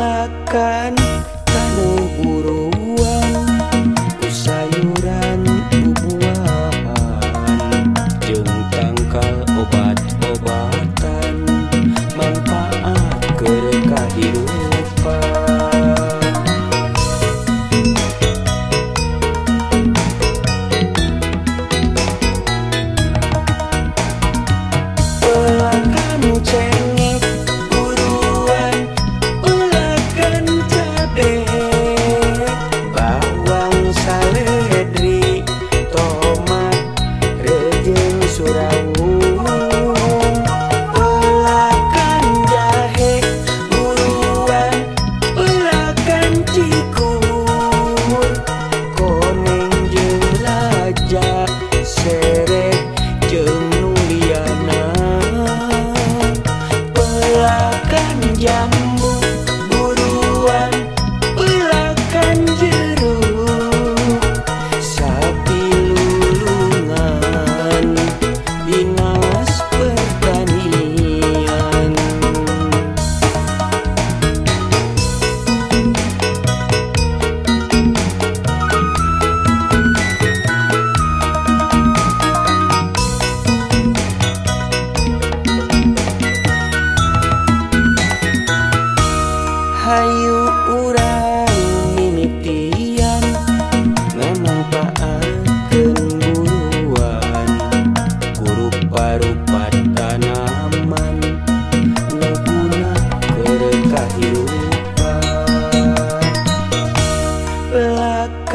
salahkan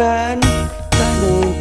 bukan tanah